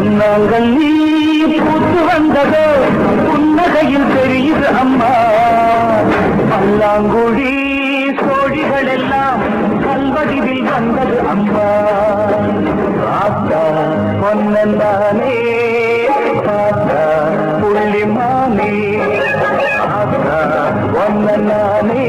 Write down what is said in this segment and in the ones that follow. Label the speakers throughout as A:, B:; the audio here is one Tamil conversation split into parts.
A: பொன்னாங்கள் நீ பூத்து வந்ததோ புன்னகையில் தெரியுது அம்மா. பல்லாங்குழி சோழிகள் எல்லாம் கல்வடிவில் வந்தது அம்மா. ஆத்தா பொன்னந்தானே ஆத்தா புள்ளிமானே ஆத்தா பொன்னே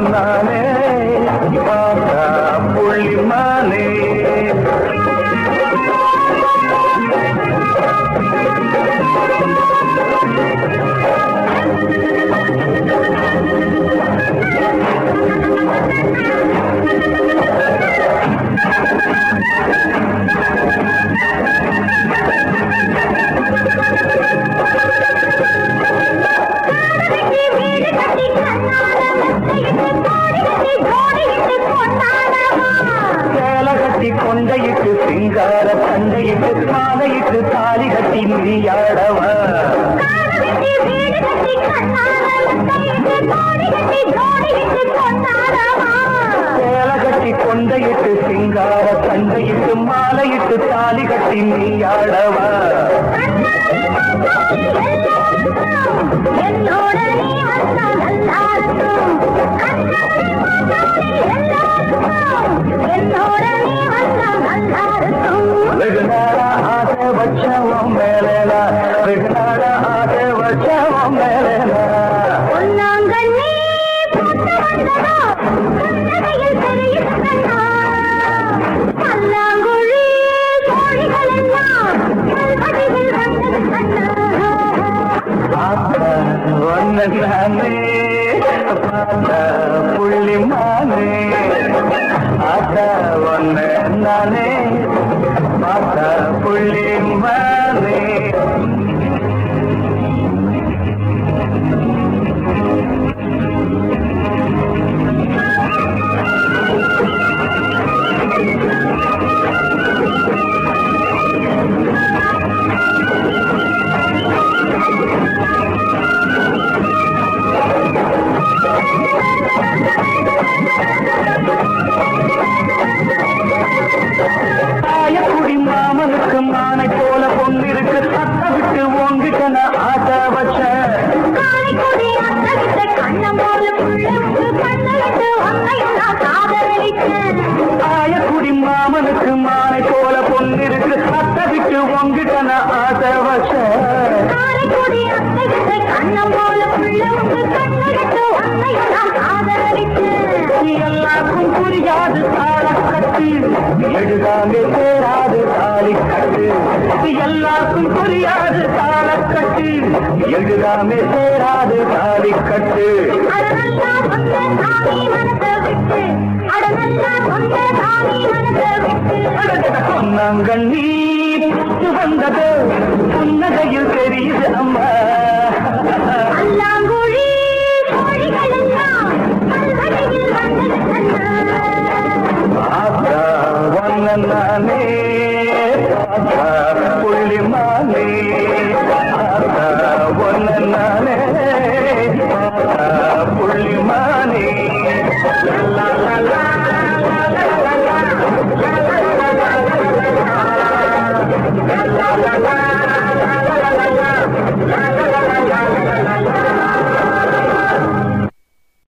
A: ஒன்னே மாலையிட்டு தாலி கட்டி நீயாடவா சேலை கட்டி கொண்டையிட்டு சிங்கார சண்டையிட்டு மாலையிட்டு தாலி கட்டி நீயாடவா நானே பாத்தா புள்ளி மானே. நானே.
B: பார்த்தா கண்ணம் போல புள்ளவுக்கு பண்ணையிட்டு உன்னையும் நான் காதலிச்சேன்
A: நீ எல்லாருக்கும் புரியாது தாளக்கட்டு எழுதாமே சேராது நீ எல்லாருக்கும் புரியாது தாளக்கட்டு எழுதாமே சேராது தாலி கட்டு
B: அடநல்லா வந்த சாமி மனசை விட்டு. அடநல்லா வந்த சாமி மனசை விட்டு.
A: பொன்னாங்கண்ணி புத்து வந்தது. புன்னகையில் தெரியுது அம்மா